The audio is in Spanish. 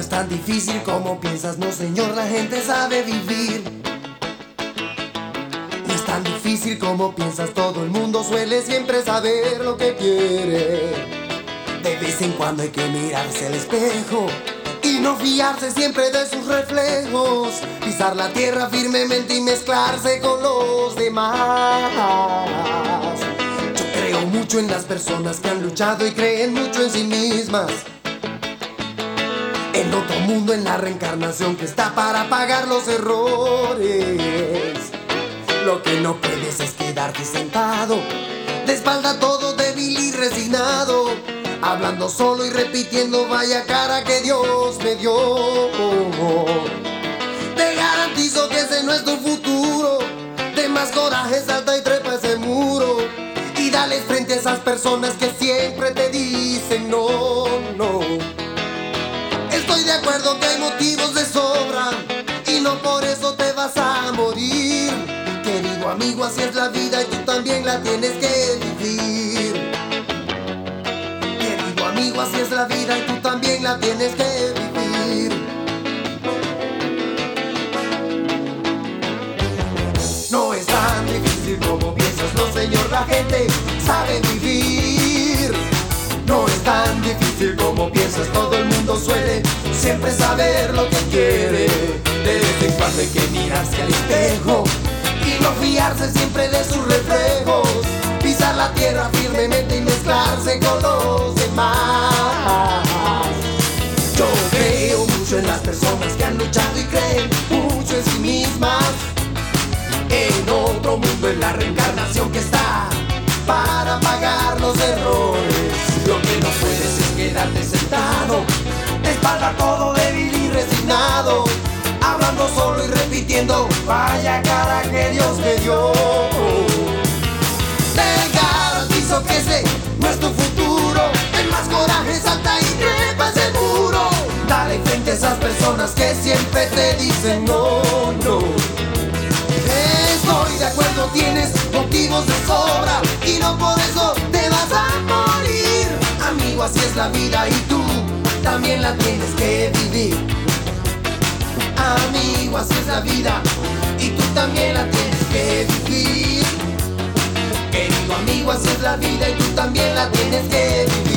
No es tan difícil como piensas, no señor, la gente sabe vivir. No es tan difícil como piensas, todo el mundo suele siempre saber lo que quiere. De vez en cuando hay que mirarse al espejo y no fiarse siempre de sus reflejos. Pisar la tierra firmemente y mezclarse con los demás. Yo creo mucho en las personas que han luchado y creen mucho en sí mismas. En otro mundo, en la reencarnación que está para pagar los errores. Lo que no puedes es quedarte sentado, de espalda todo débil y resignado. Hablando solo y repitiendo, vaya cara que Dios me dio. Te garantizo que ese no es tu futuro. De más coraje, salta y trepa ese muro. Y dale frente a esas personas que siempre te dicen no, no. De acuerdo que hay motivos de sobra y no por eso te vas a morir. Querido amigo, así es la vida y tú también la tienes que vivir. Querido amigo, así es la vida y tú también la tienes que vivir. No es tan difícil como piensas, no señor, la gente siempre saber lo que quiere. De vez que mirarse al espejo y no fiarse siempre de sus reflejos. Pisar la tierra firmemente y mezclarse con los demás. Yo creo mucho en las personas que han luchado y creen mucho en sí mismas. En otro mundo, en la reencarnación todo débil y resignado, hablando solo y repitiendo, vaya cara que Dios me dio. Te garantizo que ese no es tu futuro, ten más coraje, salta y trepa ese muro. Dale frente a esas personas que siempre te dicen no, no. Estoy de acuerdo, tienes motivos de sobra y no por eso te vas a morir. Amigo, así es la vida y tú la tienes que vivir. Amigo, así es la vida y tú también la tienes que vivir. Querido amigo, así es la vida y tú también la tienes que vivir.